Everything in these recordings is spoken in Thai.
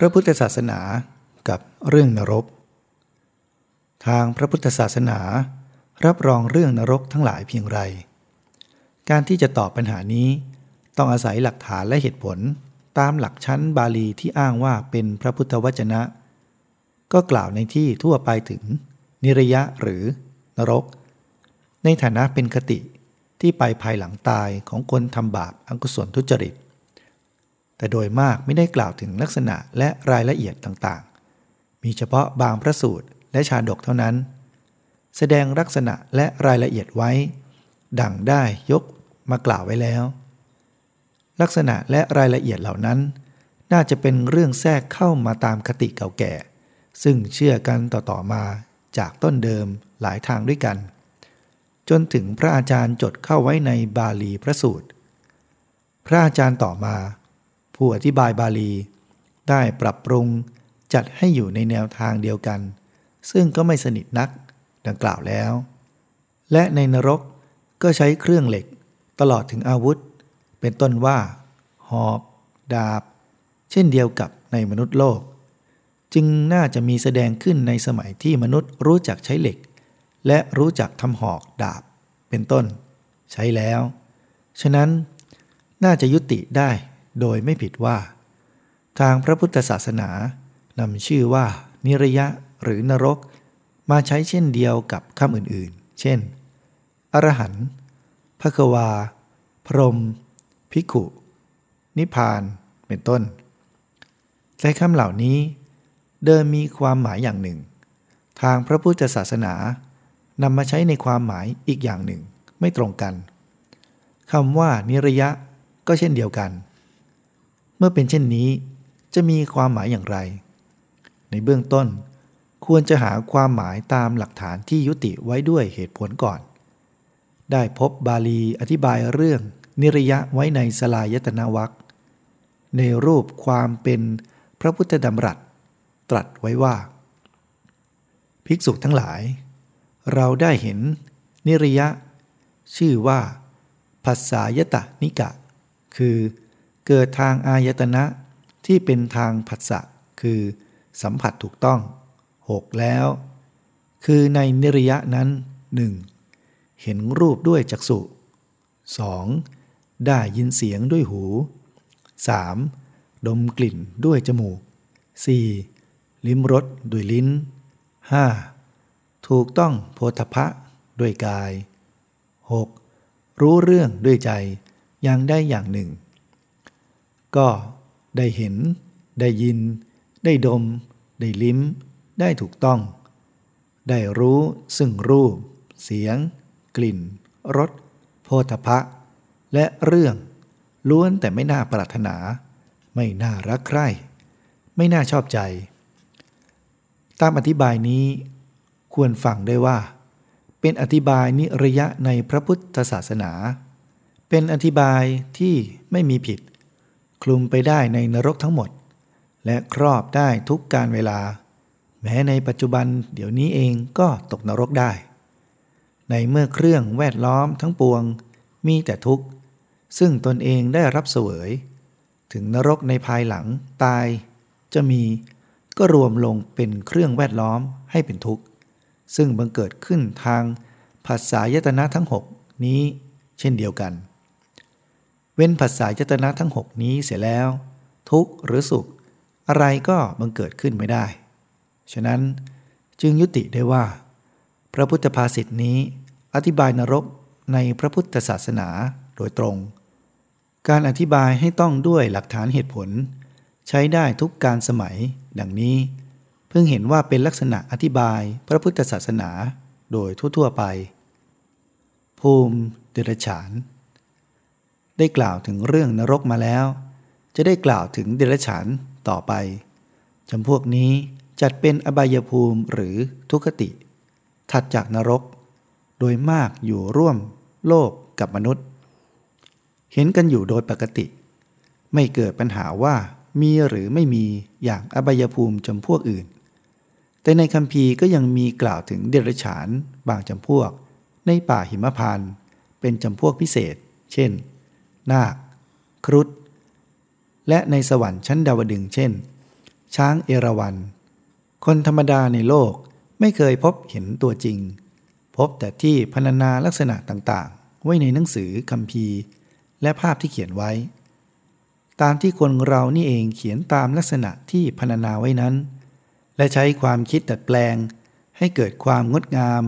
พระพุทธศาสนากับเรื่องนรก ทางพระพุทธศาสนา รับรองเรื่องนรกทั้งหลายเพียงไร การที่จะตอบปัญหานี้ต้องอาศัยหลักฐานและเหตุผลตามหลักชั้นบาลีที่อ้างว่าเป็นพระพุทธวจนะ ก็กล่าวในที่ทั่วไปถึง นิรยะหรือนรก ในฐานะเป็นคติที่ไปภายหลังตายของคนทำบาปอังกุศลทุจริต แต่โดยมากไม่ได้กล่าวถึงลักษณะและรายละเอียดต่างๆ มีเฉพาะบางพระสูตรและชาดกเท่านั้น แสดงลักษณะและรายละเอียดไว้ ดังได้ยกมากล่าวไว้แล้ว ลักษณะและรายละเอียดเหล่านั้น น่าจะเป็นเรื่องแทรกเข้ามาตามคติเก่าแก่ ซึ่งเชื่อกันต่อๆมาจากต้นเดิมหลายทางด้วยกัน จนถึงพระอาจารย์จดเข้าไว้ในบาลีพระสูตร พระอาจารย์ต่อมา ผู้อธิบายบาลี ได้ปรับปรุงจัดให้อยู่ในแนวทางเดียวกัน ซึ่งก็ไม่สนิทนักดังกล่าวแล้ว และในนรกก็ใช้เครื่องเหล็กตลอดถึงอาวุธ เป็นต้นว่าหอกดาบ เช่นเดียวกับในมนุษย์โลก จึงน่าจะมีแสดงขึ้นในสมัยที่มนุษย์รู้จักใช้เหล็ก และรู้จักทำหอกดาบ เป็นต้น ใช้แล้ว ฉะนั้นน่าจะยุติได้ โดยไม่ผิดว่า ทางพระพุทธศาสนานำชื่อว่า นิรยะหรือนรก มาใช้เช่นเดียวกับคำอื่นๆ เช่น อรหันต์พระควา พรหมภิกขุ นิพพาน เป็นต้น แต่คำเหล่านี้เดิมมีความหมายอย่างหนึ่ง ทางพระพุทธศาสนานำมาใช้ในความหมายอีกอย่างหนึ่งไม่ตรงกันคำว่านิระยะก็เช่นเดียวกัน เมื่อเป็นเช่นนี้จะมีความหมายอย่างไร ในเบื้องต้น ควรจะหาความหมายตามหลักฐานที่ยุติไว้ด้วยเหตุผลก่อน ได้พบบาลีอธิบายเรื่องนิรยะไว้ในสลายตนาวัคในรูปความเป็นพระพุทธดำรัส ตรัสไว้ว่า ภิกษุทั้งหลาย เราได้เห็นนิรยะ ชื่อว่าภาษายตะนิกะ คือ เกิดทางอายตนะที่เป็นทางผัสสะคือสัมผัสถูกต้องหกแล้ว คือในนิริยะนั้นหนึ่งเห็นรูปด้วยจักษุสองได้ยินเสียงด้วยหู 3. ดมกลิ่นด้วยจมูก 4. ลิ้มรสด้วยลิ้น 5. ถูกต้องโพธพะด้วยกาย 6. รู้เรื่องด้วยใจอย่างได้อย่างหนึ่ง ก็ได้เห็น ได้ยิน ได้ดม ได้ลิ้ม ได้ถูกต้อง ได้รู้ซึ่งรูป เสียง กลิ่นรสโพธพะ และเรื่อง ล้วนแต่ไม่น่าปรารถนา ไม่น่ารักใคร่ ไม่น่าชอบใจ ตามอธิบายนี้ ควรฟังได้ว่า เป็นอธิบายนิรยะในพระพุทธศาสนา เป็นอธิบายที่ไม่มีผิด คลุมไปได้ในนรกทั้งหมด และครอบได้ทุกการเวลา แม้ในปัจจุบันเดี๋ยวนี้เองก็ตกนรกได้ ในเมื่อเครื่องแวดล้อมทั้งปวงมีแต่ทุกข์ ซึ่งตนเองได้รับเสวย ถึงนรกในภายหลังตาย จะมีก็รวมลงเป็นเครื่องแวดล้อมให้เป็นทุกข์ ซึ่งบังเกิดขึ้นทางภาษายตนะทั้ง6นี้เช่นเดียวกัน เว้นภาษายตนะทั้ง6นี้เสียแล้ว ทุกข์หรือสุข อะไรก็บังเกิดขึ้นไม่ได้ ฉะนั้นจึงยุติได้ว่า พระพุทธภาษิตนี้ อธิบายนรกในพระพุทธศาสนาโดยตรง การอธิบายให้ต้องด้วยหลักฐานเหตุผล ใช้ได้ทุกการสมัย ดังนี้ เพิ่งเห็นว่าเป็นลักษณะอธิบายพระพุทธศาสนาโดยทั่วๆไป ภูมิเดรัจฉาน ได้กล่าวถึงเรื่องนรกมาแล้ว จะได้กล่าวถึงเดรัจฉานต่อไปจำพวกนี้จัดเป็นอบายภูมิหรือทุคติ ถัดจากนรก โดยมากอยู่ร่วมโลกกับมนุษย์ เห็นกันอยู่โดยปกติ ไม่เกิดปัญหาว่ามีหรือไม่มีอย่างอบายภูมิจำพวกอื่น แต่ในคัมภีร์ก็ยังมีกล่าวถึงเดรัจฉานบางจำพวก ในป่าหิมพานเป็นจำพวกพิเศษ เช่น นาค ครุฑ และในสวรรค์ชั้นดาวดึงเช่น ช้างเอราวัณคนธรรมดาในโลกไม่เคยพบเห็นตัวจริง พบแต่ที่พรรณนาลักษณะต่างๆ ไว้ในหนังสือคำพีและภาพที่เขียนไว้ ตามที่คนเรานี่เองเขียนตามลักษณะที่พรรณนาไว้นั้น และใช้ความคิดดัดแปลง ให้เกิดความงดงาม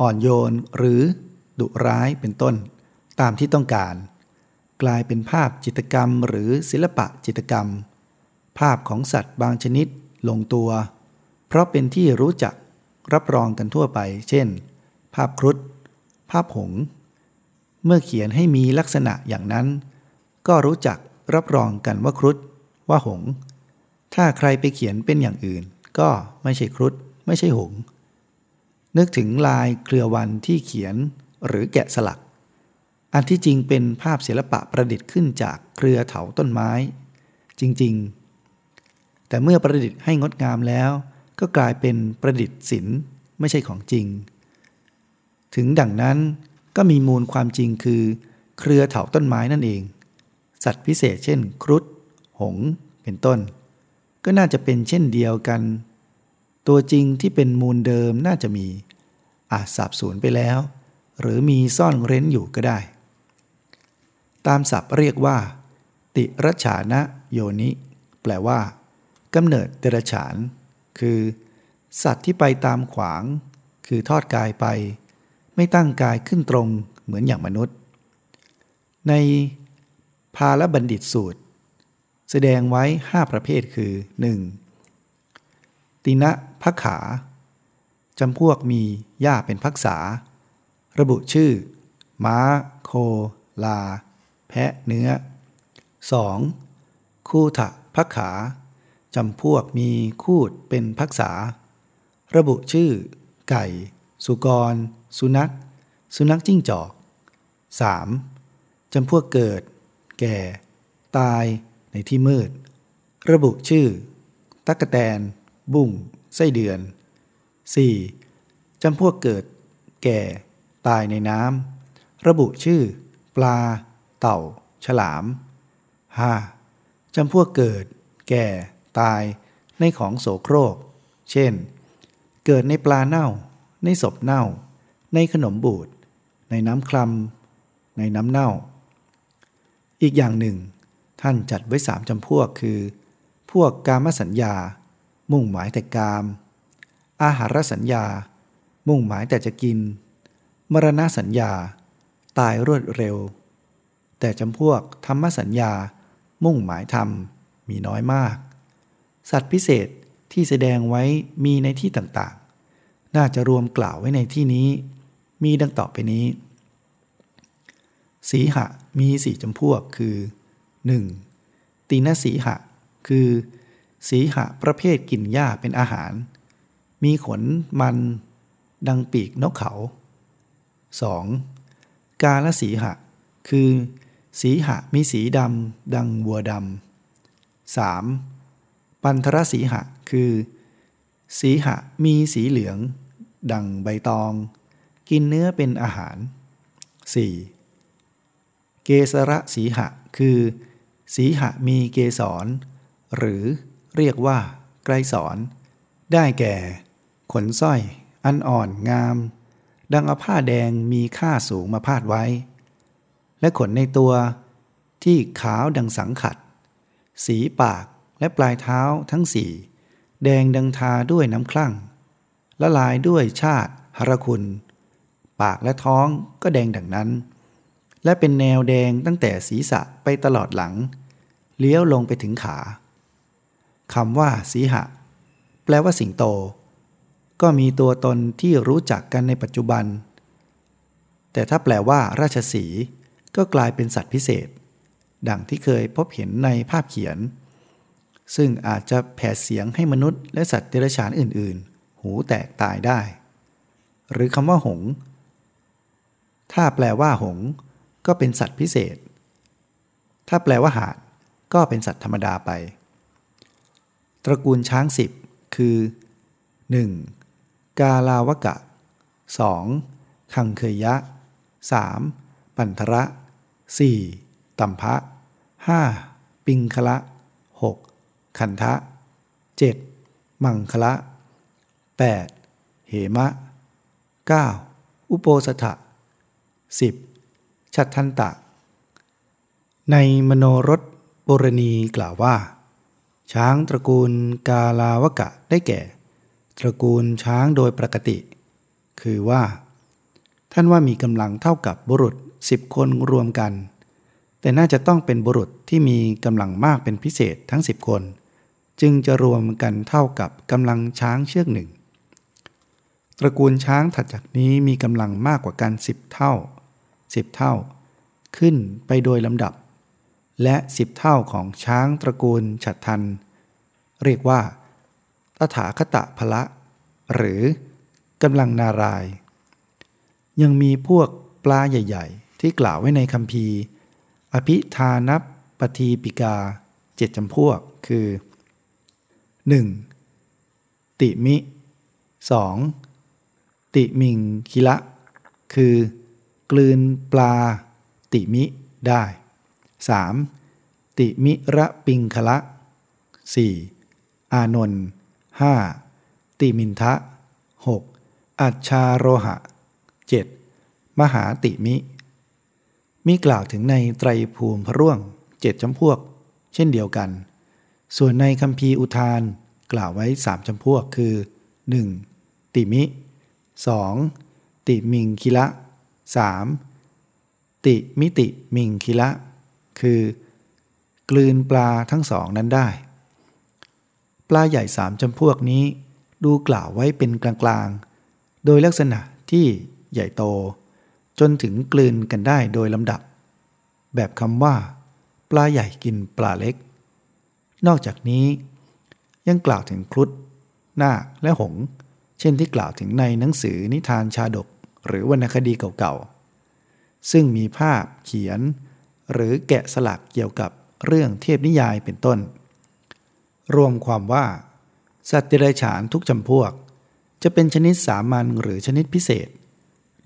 อ่อนโยนหรือดุร้ายเป็นต้น ตามที่ต้องการ กลายเป็นภาพจิตรกรรมหรือศิลปะจิตรกรรม ภาพของสัตว์บางชนิดลงตัว เพราะเป็นที่รู้จักรับรองกันทั่วไป เช่น ภาพครุฑภาพหง เมื่อเขียนให้มีลักษณะอย่างนั้น ก็รู้จักรับรองกันว่าครุฑว่าหง ถ้าใครไปเขียนเป็นอย่างอื่น ก็ไม่ใช่ครุฑไม่ใช่หง นึกถึงลายเครือวันที่เขียนหรือแกะสลัก อันที่จริงเป็นภาพศิลปะประดิษฐ์ขึ้นจากเครือเถาต้นไม้ จริงๆ แต่เมื่อประดิษฐ์ให้งดงามแล้ว ก็กลายเป็นประดิษฐ์ศิลป์ไม่ใช่ของจริง ถึงดังนั้นก็มีมูลความจริงคือ เครือเถาต้นไม้นั่นเอง สัตว์พิเศษเช่น ครุฑหง เป็นต้น ก็น่าจะเป็นเช่นเดียวกัน ตัวจริงที่เป็นมูลเดิมน่าจะมี อาจสับสูญไปแล้ว หรือมีซ่อนเร้นอยู่ก็ได้ ตามศัพท์เรียกว่า ติรฉานะโยนิ แปลว่ากำเนิดเดรฉาน คือ สัตว์ที่ไปตามขวาง คือทอดกายไป ไม่ตั้งกายขึ้นตรงเหมือนอย่างมนุษย์ ในพาลบัณฑิตสูตร แสดงไว้ 5 ประเภทคือ 1. ตินะพักขาจำพวกมีหญ้าเป็นพักษา ระบุชื่อ ม้า โค ลา แพะเนื้อ 2. คู่ถะพักขาจำพวกมีคูดเป็นพักษา ระบุชื่อ ไก่ สุกร สุนัข สุนัขจิ้งจอก 3. จำพวกเกิด แก่ ตายในที่มืด ระบุชื่อ ตักแตน บุ้งไส้เดือน 4. จำพวกเกิด แก่ ตายในน้ำระบุชื่อ ปลา เต่า ฉลาม 5. จำพวกเกิด แก่ ตาย ในของโสโครก เช่น เกิดในปลาเน่า ในศพเน่า ในขนมบูด ในน้ำคลำในน้ำเน่า อีกอย่างหนึ่ง ท่านจัดไว้สามจำพวกคือ พวกกามสัญญา มุ่งหมายแต่กาม อาหารสัญญา มุ่งหมายแต่จะกิน มรณะสัญญา ตายรวดเร็ว แต่จำพวกธรรมสัญญา มุ่งหมายธรรมมีน้อยมาก สัตว์พิเศษที่แสดงไว้มีในที่ต่างๆ น่าจะรวมกล่าวไว้ในที่นี้ มีดังต่อไปนี้ สีหะมีสี่จำพวกคือ 1. ตีนสีหะ คือ สีหะประเภทกินหญ้าเป็นอาหาร มีขนมันดังปีกนกเขา 2. กาลสีหะ คือ สีหะมีสีดำดังวัวดำ 3. ปันทรสีหะคือ สีหะมีสีเหลือง ดังใบตอง กินเนื้อเป็นอาหาร 4. เกสระสีหะคือ สีหะมีเกสร หรือเรียกว่า ไกรสอนได้แก่ ขนสร้อย อันอ่อนงาม ดังอาผ้าแดงมีค่าสูงมาพาดไว้ และขนในตัว ที่ขาวดังสังขัด สีปากและปลายเท้าทั้งสี่ แดงดังทาด้วยน้ำคลั่ง ละลายด้วยชาติหรคุณ ปากและท้องก็แดงดังนั้น และเป็นแนวแดงตั้งแต่ศีรษะไปตลอดหลัง เลี้ยวลงไปถึงขาคำว่าสีหะ แปลว่าสิงโต ก็มีตัวตนที่รู้จักกันในปัจจุบัน แต่ถ้าแปลว่า ราชสี ก็กลายเป็นสัตว์พิเศษ ดังที่เคยพบเห็นในภาพเขียน ซึ่งอาจจะแผดเสียงให้มนุษย์และสัตว์เดรัจฉานอื่น ๆ หูแตกตายได้ หรือคำว่าหง ถ้าแปลว่าหง ก็เป็นสัตว์พิเศษ ถ้าแปลว่าหาดก็เป็นสัตว์ธรรมดาไป ตระกูลช้างสิบคือ 1. กาลาวกะ 2. คังเคยยะ 3. ปันทระ 4. ตัมพะ 5. ปิงคละ 6. คันทะ 7. มังคละ 8. เหมะ 9. อุโปสถะ 10. ชัดทันตะ ในมโนรสปุรณีกล่าวว่า ช้างตระกูลกาลาวกะได้แก่ ตระกูลช้างโดยปกติ คือว่า ท่านว่ามีกำลังเท่ากับบุรุษ สิบคนรวมกัน แต่น่าจะต้องเป็นบุรุษที่มีกำลังมากเป็นพิเศษทั้งสิบคน จึงจะรวมกันเท่ากับกำลังช้างเชือกหนึ่ง ตระกูลช้างถัดจากนี้มีกำลังมากกว่ากันสิบเท่าสิบเท่า ขึ้นไปโดยลำดับ และสิบเท่าของช้างตระกูลฉัดทัน เรียกว่าตถาคตะพละ หรือกำลังนาราย ยังมีพวกปลาใหญ่ ๆ ที่กล่าวไว้ในคำพีอภิธานับปทีปิกาเจ็ดจำพวกคือ 1. ติมิ 2. ติมิงคิละ คือกลืนปลา ติมิได้ 3. ติมิระปิงคละ 4. อานนท์ 5. ติมินทะ 6. อัชชาโรหะ 7. มหาติมิ มีกล่าวถึงในไตรภูมิพระร่วงเจ็ดจำพวก เช่นเดียวกัน ส่วนในคำพีอุทานกล่าวไว้สามจำพวกคือ 1. ติมิ 2. ติมิงคิละ 3. ติมิติมิงคิละ คือ กลืนปลาทั้งสองนั้นได้ ปลาใหญ่สามจำพวกนี้ ดูกล่าวไว้เป็นกลางๆ โดยลักษณะที่ใหญ่โต จนถึงกลืนกันได้โดยลำดับ แบบคำว่า ปลาใหญ่กินปลาเล็ก นอกจากนี้ ยังกล่าวถึงครุฑนาคและหงส์เช่นที่กล่าวถึงในหนังสือนิทานชาดก หรือวรรณคดีเก่าๆ ซึ่งมีภาพเขียน หรือแกะสลักเกี่ยวกับเรื่องเทพนิยายเป็นต้น รวมความว่า สัตว์เดรัจฉานทุกจำพวก จะเป็นชนิดสามัญหรือชนิดพิเศษ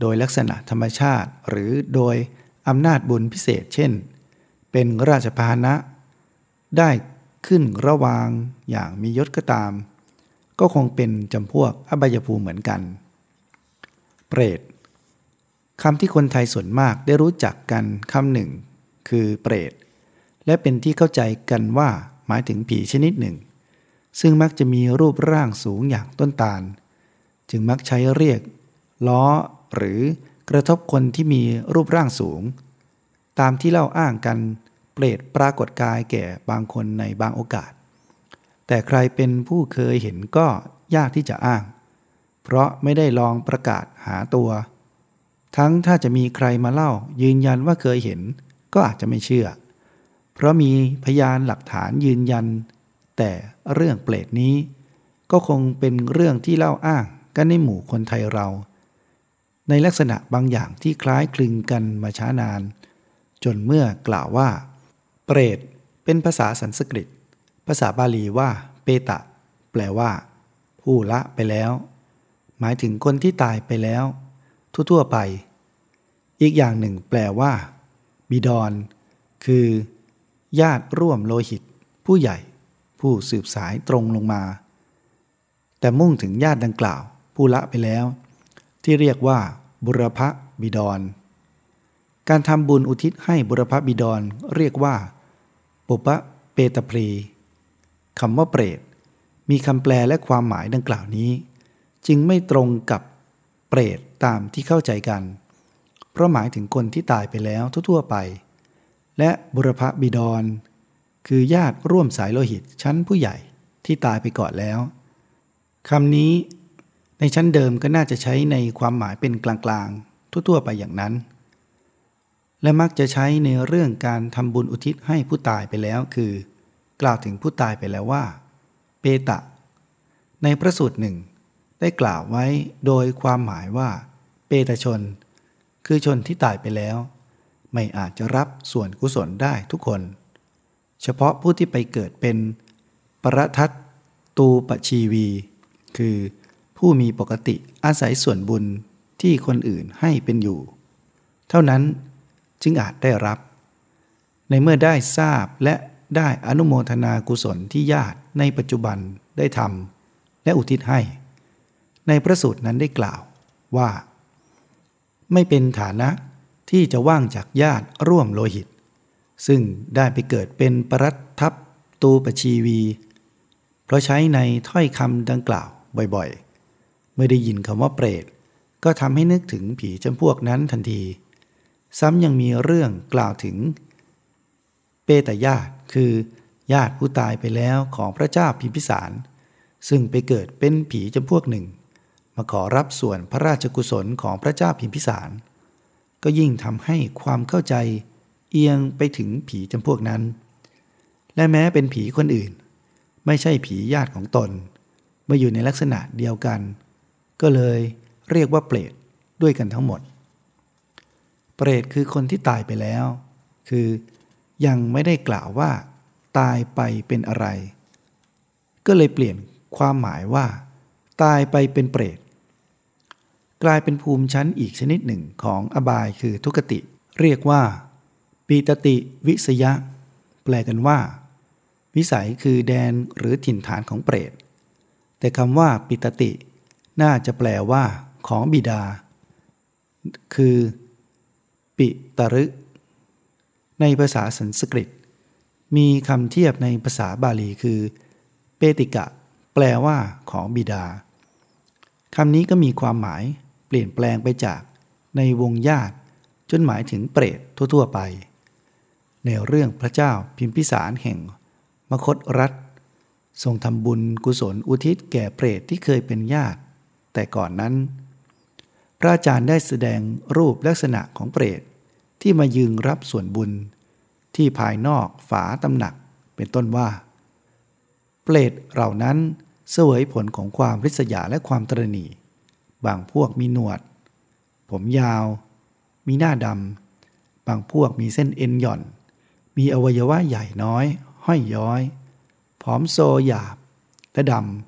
โดยลักษณะธรรมชาติหรือโดยอำนาจบุญพิเศษ เช่น เป็นราชพาหนะ ได้ขึ้นระวางอย่างมียศก็ตาม ก็คงเป็นจำพวกอบายภูมิเหมือนกัน เปรตคำที่คนไทยส่วนมากได้รู้จักกันคำหนึ่ง คือเปรต และเป็นที่เข้าใจกันว่าหมายถึงผีชนิดหนึ่ง ซึ่งมักจะมีรูปร่างสูงอย่างต้นตาล จึงมักใช้เรียก ล้อ หรือกระทบคนที่มีรูปร่างสูง ตามที่เล่าอ้างกันเปรตปรากฏกายแก่บางคนในบางโอกาส แต่ใครเป็นผู้เคยเห็นก็ยากที่จะอ้าง เพราะไม่ได้ลองประกาศหาตัว ทั้งถ้าจะมีใครมาเล่ายืนยันว่าเคยเห็นก็อาจจะไม่เชื่อ เพราะมีพยานหลักฐานยืนยัน แต่เรื่องเปรตนี้ ก็คงเป็นเรื่องที่เล่าอ้างกันในหมู่คนไทยเรา ในลักษณะบางอย่างที่คล้ายคลึงกันมาช้านาน จนเมื่อกล่าวว่า เปรต เป็นภาษาสันสกฤต ภาษาบาลีว่าเปตะ แปลว่า ผู้ละไปแล้ว หมายถึงคนที่ตายไปแล้ว ทั่วๆไป อีกอย่างหนึ่งแปลว่า บิดอนคือ ญาติร่วมโลหิต ผู้ใหญ่ ผู้สืบสายตรงลงมา แต่มุ่งถึงญาติดังกล่าว ผู้ละไปแล้ว ที่เรียกว่าบุรพบิดร การทำบุญอุทิศให้บุรพบิดรเรียกว่า ปุปะเปตพรีคำว่าเปรต มีคำแปลและความหมายดังกล่าวนี้ จึงไม่ตรงกับเปรตตามที่เข้าใจกัน เพราะหมายถึงคนที่ตายไปแล้วทั่วๆไป และบุรพบิดร คือญาติร่วมสายโลหิตชั้นผู้ใหญ่ที่ตายไปก่อนแล้วคำนี้ ในชั้นเดิมก็น่าจะใช้ในความหมายเป็นกลางๆ ทั่วๆ ไปอย่างนั้น และมักจะใช้ในเรื่องการทำบุญอุทิศให้ผู้ตายไปแล้วคือ กล่าวถึงผู้ตายไปแล้วว่า เปตะ ในพระสูตรหนึ่ง ได้กล่าวไว้โดยความหมายว่า เปตชน คือชนที่ตายไปแล้ว ไม่อาจจะรับส่วนกุศลได้ทุกคน เฉพาะผู้ที่ไปเกิดเป็น ประทัตตูปชีวี คือ ผู้มีปกติอาศัยส่วนบุญที่คนอื่นให้เป็นอยู่ เท่านั้นจึงอาจได้รับ ในเมื่อได้ทราบและได้อนุโมทนากุศลที่ญาติในปัจจุบันได้ทำและอุทิศให้ ในพระสูตรนั้นได้กล่าวว่า ไม่เป็นฐานะที่จะว่างจากญาติร่วมโลหิต ซึ่งได้ไปเกิดเป็นปรัตทัพตูปชีวี เพราะใช้ในถ้อยคำดังกล่าวบ่อยๆ เมื่อได้ยินคำว่าเปรต ก็ทำให้นึกถึงผีจำพวกนั้นทันที ซ้ำยังมีเรื่องกล่าวถึง เปตญาติคือญาติผู้ตายไปแล้วของพระเจ้าพิมพิสาร ซึ่งไปเกิดเป็นผีจำพวกหนึ่ง มาขอรับส่วนพระราชกุศลของพระเจ้าพิมพิสาร ก็ยิ่งทำให้ความเข้าใจเอียงไปถึงผีจำพวกนั้น และแม้เป็นผีคนอื่น ไม่ใช่ผีญาติของตนเมื่ออยู่ในลักษณะเดียวกัน ก็เลยเรียกว่าเปรตด้วยกันทั้งหมด เปรตคือคนที่ตายไปแล้ว คือยังไม่ได้กล่าวว่า ตายไปเป็นอะไร ก็เลยเปลี่ยนความหมายว่า ตายไปเป็นเปรตกลายเป็นภูมิชั้นอีกชนิดหนึ่งของอบายคือทุกติ เรียกว่า ปีตติวิสยะ แปลกันว่า วิสัยคือแดนหรือถิ่นฐานของเปรตแต่คำว่าปิตติ น่าจะแปลว่า ของบิดา คือ ปิตรึ ในภาษาสันสกฤต มีคำเทียบในภาษาบาลีคือ เปติกะ แปลว่า ของบิดาคำนี้ก็มีความหมายเปลี่ยนแปลงไปจากในวงญาติ จนหมายถึงเปรตทั่ว ๆ ไป ในเรื่องพระเจ้าพิมพิสารแห่ง มคตรัฐ ทรงทำบุญกุศลอุทิศแก่เปรตที่เคยเป็นญาติ แต่ก่อนนั้น พระอาจารย์ได้แสดงรูปลักษณะของเปรตที่มายืงรับส่วนบุญ ที่ภายนอกฝาตำหนักเป็นต้นว่า เปรตเหล่านั้นเสวยผลของความริษยาและความตรณีบางพวกมีหนวด ผมยาว มีหน้าดำ บางพวกมีเส้นเอ็นหย่อน มีอวัยวะใหญ่น้อย ห้อยย้อย ผอมโซหยาบและดำ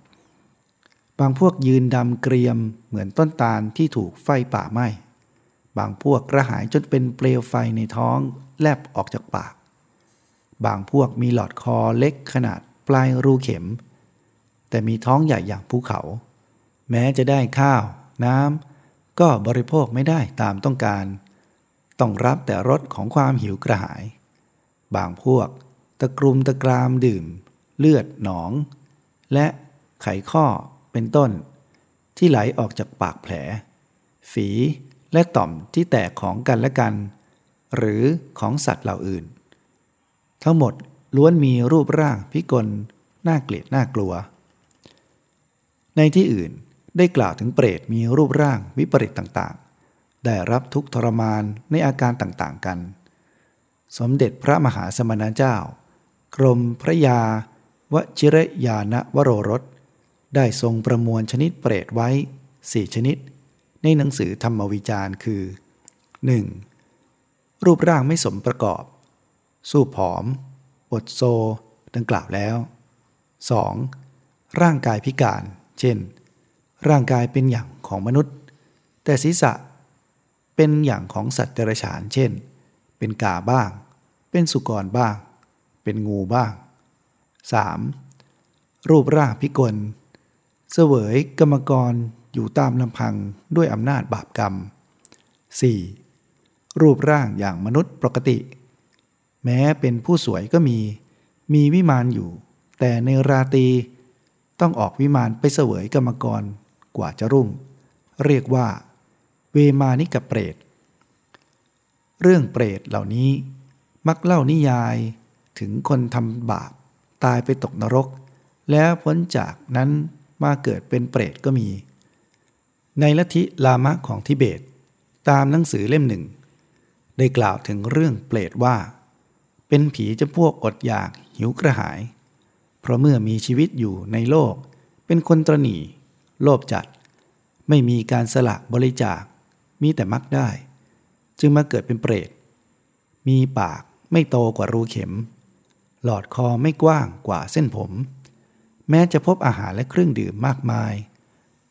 บางพวกยืนดำเกรียมเหมือนต้นตาลที่ถูกไฟป่าไหม้ บางพวกกระหายจนเป็นเปลวไฟในท้องแลบออกจากปาก บางพวกมีหลอดคอเล็กขนาดปลายรูเข็ม แต่มีท้องใหญ่อย่างภูเขา แม้จะได้ข้าว น้ำก็บริโภคไม่ได้ตามต้องการ ต้องรับแต่รสของความหิวกระหาย บางพวกตะกรุมตะกรามดื่ม เลือดหนอง และไขข้อ เป็นต้น ที่ไหลออกจากปากแผล ฝีและต่อมที่แตกของกันและกัน หรือของสัตว์เหล่าอื่น ทั้งหมดล้วนมีรูปร่างพิกลน่าเกลียดน่ากลัว ในที่อื่นได้กล่าวถึงเปรตมีรูปร่างวิปริตต่างๆ ได้รับทุกทรมานในอาการต่างๆกัน สมเด็จพระมหาสมณเจ้า กรมพระยาวชิรยานวโรรส ได้ทรงประมวลชนิดเปรตไว้สี่ชนิด ในหนังสือธรรมวิจารณ์คือ 1. รูปร่างไม่สมประกอบ สู้ผอม อดโซ ดังกล่าวแล้ว 2. ร่างกายพิการ เช่น ร่างกายเป็นอย่างของมนุษย์ แต่ศีรษะ เป็นอย่างของสัตว์เดรัจฉาน เช่น เป็นกาบ้าง เป็นสุกรบ้าง เป็นงูบ้าง 3. รูปร่างพิกล เสวยกรรมกรอยู่ตามลำพังด้วยอำนาจบาปกรรม 4. รูปร่างอย่างมนุษย์ปกติ แม้เป็นผู้สวยก็มี มีวิมานอยู่ แต่ในราตรีต้องออกวิมานไปเสวยกรรมกรกว่าจะรุ่ง เรียกว่า เวมานิกเปรต เรื่องเปรตเหล่านี้มักเล่านิยายถึงคนทำบาปตายไปตกนรก แล้วพ้นจากนั้น มาเกิดเป็นเปรตก็มี ในลัทธิลามะของทิเบต ตามหนังสือเล่มหนึ่ง ได้กล่าวถึงเรื่องเปรตว่า เป็นผีจะพวกอดอยากหิวกระหาย เพราะเมื่อมีชีวิตอยู่ในโลก เป็นคนตรณีโลภจัด ไม่มีการสละบริจาค มีแต่มักได้ จึงมาเกิดเป็นเปรต มีปากไม่โตกว่ารูเข็ม หลอดคอไม่กว้างกว่าเส้นผม แม้จะพบอาหารและเครื่องดื่มมากมาย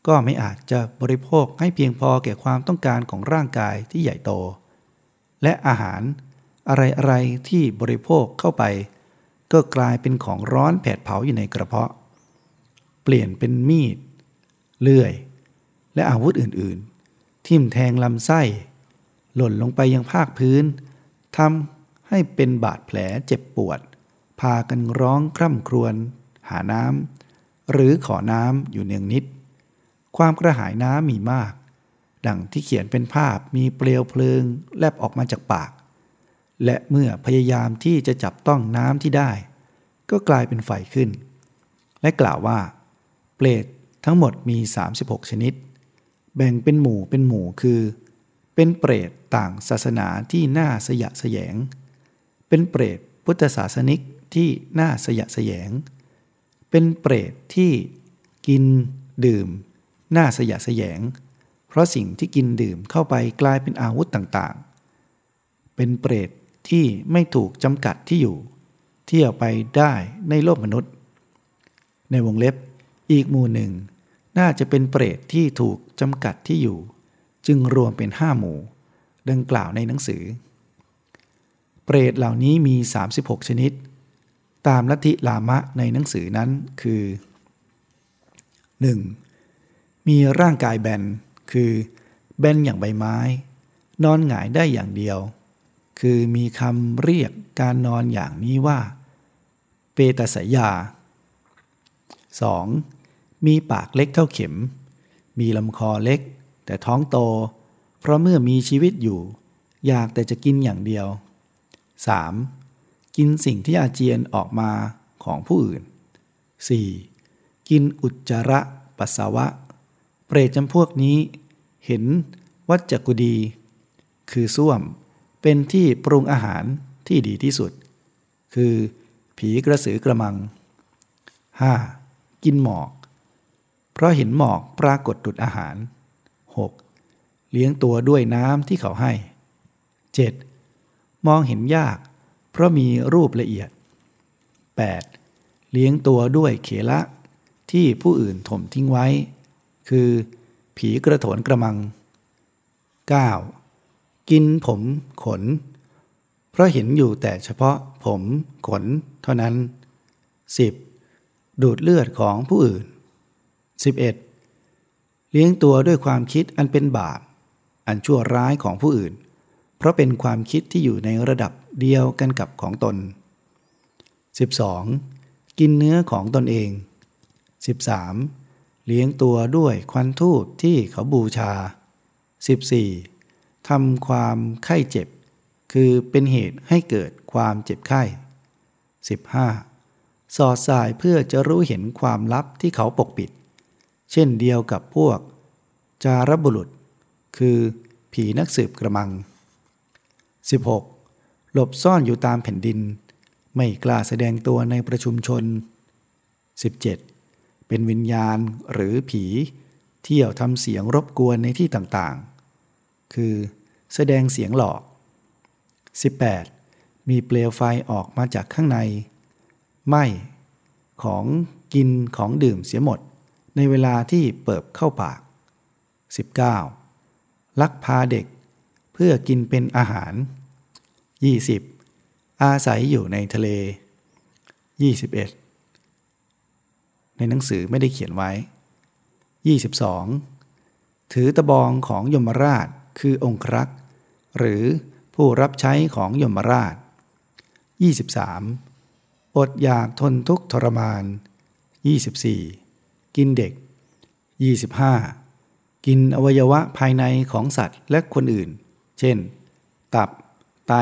ก็ไม่อาจจะบริโภคให้เพียงพอแก่ความต้องการของร่างกายที่ใหญ่โต และอาหารอะไรๆที่บริโภคเข้าไป ก็กลายเป็นของร้อนแผดเผาอยู่ในกระเพาะ เปลี่ยนเป็นมีด เลื่อย และอาวุธอื่นๆ ทิ่มแทงลำไส้ หล่นลงไปยังภาคพื้นทำให้เป็นบาดแผลเจ็บปวด พากันร้องคร่ำครวญ หาน้ำหรือขอน้ำอยู่เนืองนิด ความกระหายน้ำมีมาก ดังที่เขียนเป็นภาพมีเปลวเพลิงแลบออกมาจากปาก และเมื่อพยายามที่จะจับต้องน้ำที่ได้ ก็กลายเป็นไฟขึ้น และกล่าวว่า เปรตทั้งหมดมี 36 ชนิด แบ่งเป็นหมู่เป็นหมู่คือ เป็นเปรตต่างศาสนาที่น่าสยะสยง เป็นเปรตพุทธศาสนิกที่น่าสยะสยง เป็นเปรตที่กินดื่มน่าสยะสยง เพราะสิ่งที่กินดื่มเข้าไปกลายเป็นอาวุธต่างๆ เป็นเปรตที่ไม่ถูกจำกัดที่อยู่ เที่ยวไปได้ในโลกมนุษย์ ในวงเล็บอีกหมู่หนึ่ง น่าจะเป็นเปรตที่ถูกจำกัดที่อยู่ จึงรวมเป็นห้าหมู่ ดังกล่าวในหนังสือ เปรตเหล่านี้มี 36 ชนิด ตามลัทธิลามะในหนังสือนั้นคือ 1. มีร่างกายแบน คือแบนอย่างใบไม้ นอนหงายได้อย่างเดียว คือมีคำเรียกการนอนอย่างนี้ว่า เปตสยา 2. มีปากเล็กเท่าเข็ม มีลำคอเล็ก แต่ท้องโต เพราะเมื่อมีชีวิตอยู่ อยากแต่จะกินอย่างเดียว 3. กินสิ่งที่อาเจียนออกมาของผู้อื่น 4. กินอุจจาระปัสสาวะ เปรตจำพวกนี้ เห็นวัจจกุดี คือส้วม เป็นที่ปรุงอาหารที่ดีที่สุด คือ ผีกระสือกระมัง 5. กินหมอก เพราะเห็นหมอกปรากฏดุดอาหาร 6. เลี้ยงตัวด้วยน้ำที่เขาให้ 7. มองเห็นยาก เพราะมีรูปละเอียด 8. เลี้ยงตัวด้วยเขละที่ผู้อื่นถมทิ้งไว้ คือ ผีกระโถนกระมัง 9. กินผมขน เพราะเห็นอยู่แต่เฉพาะผมขนเท่านั้น 10. ดูดเลือดของผู้อื่น 11. เลี้ยงตัวด้วยความคิดอันเป็นบาป อันชั่วร้ายของผู้อื่น เพราะเป็นความคิดที่อยู่ในระดับ เดียวกันกับของตน 12. กินเนื้อของตนเอง 13. เลี้ยงตัวด้วยควันทูบที่เขาบูชา 14. ทำความไข้เจ็บ คือเป็นเหตุให้เกิดความเจ็บไข้ 15. สอดสายเพื่อจะรู้เห็นความลับที่เขาปกปิด เช่นเดียวกับพวก จารบุรุษ คือผีนักสืบกระมัง 16. หลบซ่อนอยู่ตามแผ่นดิน ไม่กล้าแสดงตัวในประชุมชน 17. เป็นวิญญาณหรือผี เที่ยวทำเสียงรบกวนในที่ต่างๆ คือ แสดงเสียงหลอก 18. มีเปลวไฟออกมาจากข้างใน ไหมของกินของดื่มเสียหมด ในเวลาที่เปิบเข้าปาก 19. ลักพาเด็กเพื่อกินเป็นอาหาร 20. อาศัยอยู่ในทะเล 21. ในหนังสือไม่ได้เขียนไว้ 22. ถือตะบองของยมราชคือองครักษ์หรือผู้รับใช้ของยมราช 23. อดอยากทนทุกข์ทรมาน 24. กินเด็ก 25. กินอวัยวะภายในของสัตว์และคนอื่น เช่น ตับ ไต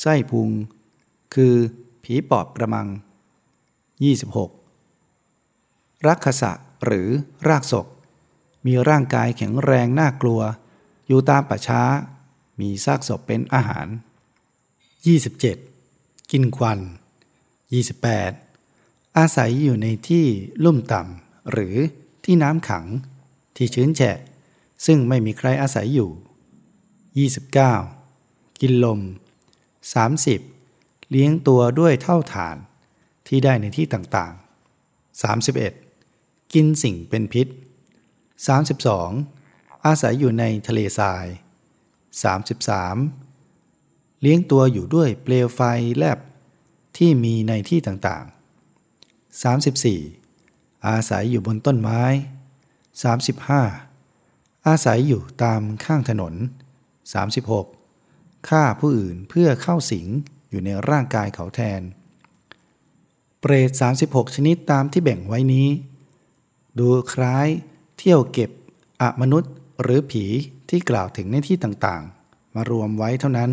ไส้พุง คือ ผีปอบกระมัง 26. รักขสะหรือรากศก มีร่างกายแข็งแรงน่ากลัว อยู่ตามป่าช้า มีซากศพเป็นอาหาร 27. กินควัน 28. อาศัยอยู่ในที่ลุ่มต่ำหรือที่น้ำขัง ที่ชื้นแฉะ ซึ่งไม่มีใครอาศัยอยู่ 29. กินลม 30. เลี้ยงตัวด้วยเท่าฐานที่ได้ในที่ต่างๆ 31. กินสิ่งเป็นพิษ 32. อาศัยอยู่ในทะเลทราย 33. เลี้ยงตัวอยู่ด้วยเปลวไฟแลบที่มีในที่ต่างๆ 34. อาศัยอยู่บนต้นไม้ 35. อาศัยอยู่ตามข้างถนน 36. ฆ่าผู้อื่นเพื่อเข้าสิงอยู่ในร่างกายเขาแทน เปรต 36 ชนิดตามที่แบ่งไว้นี้ ดูคล้าย เที่ยวเก็บอมนุษย์หรือผีที่กล่าวถึงในที่ต่างๆ มารวมไว้เท่านั้น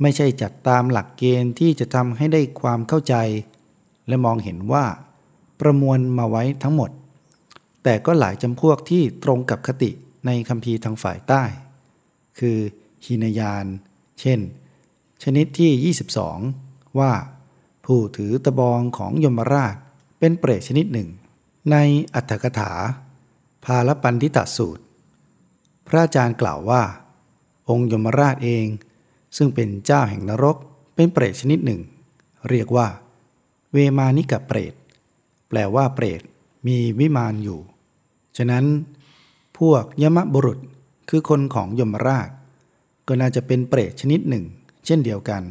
ไม่ใช่จัดตามหลักเกณฑ์ที่จะทำให้ได้ความเข้าใจ และมองเห็นว่า ประมวลมาไว้ทั้งหมด แต่ก็หลายจำพวกที่ตรงกับคติในคำพีทางฝ่ายใต้ คือหินยาน เช่น ชนิดที่ 22 ว่า ผู้ถือตะบองของยมราชเป็นเปรตชนิดหนึ่ง ในอัตถกถาพาลปันทิตสูตร พระอาจารย์กล่าวว่า องค์ยมราชเอง ซึ่งเป็นเจ้าแห่งนรกเป็นเปรตชนิดหนึ่ง เรียกว่า เวมานิกะเปรต แปลว่าเปรตมีวิมานอยู่ ฉะนั้น พวกยมบุรุษคือคนของยมราช ก็น่าจะเป็นเปรตชนิดหนึ่ง เช่นเดียวกัน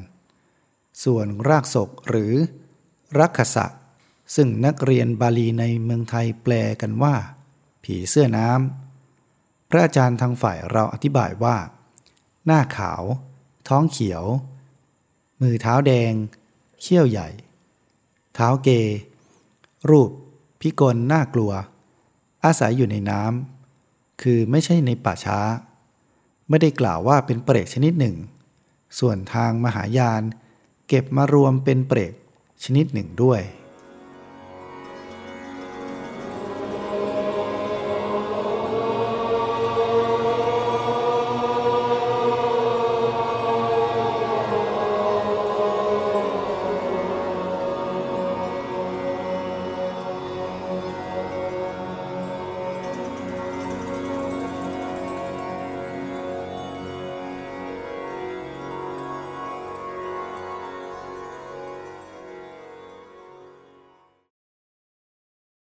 ส่วนรากศกหรือรักขสะซึ่งนักเรียนบาลีในเมืองไทยแปลกันว่า ผีเสื้อน้ำพระอาจารย์ทางฝ่ายเราอธิบายว่า หน้าขาว ท้องเขียว มือเท้าแดง เขี้ยวใหญ่ เท้าเก รูป พิกลน่ากลัว อาศัยอยู่ในน้ำคือไม่ใช่ในป่าช้า ไม่ได้กล่าวว่าเป็นเปรตชนิดหนึ่ง ส่วนทางมหายาน เก็บมารวมเป็นเปรตชนิดหนึ่งด้วย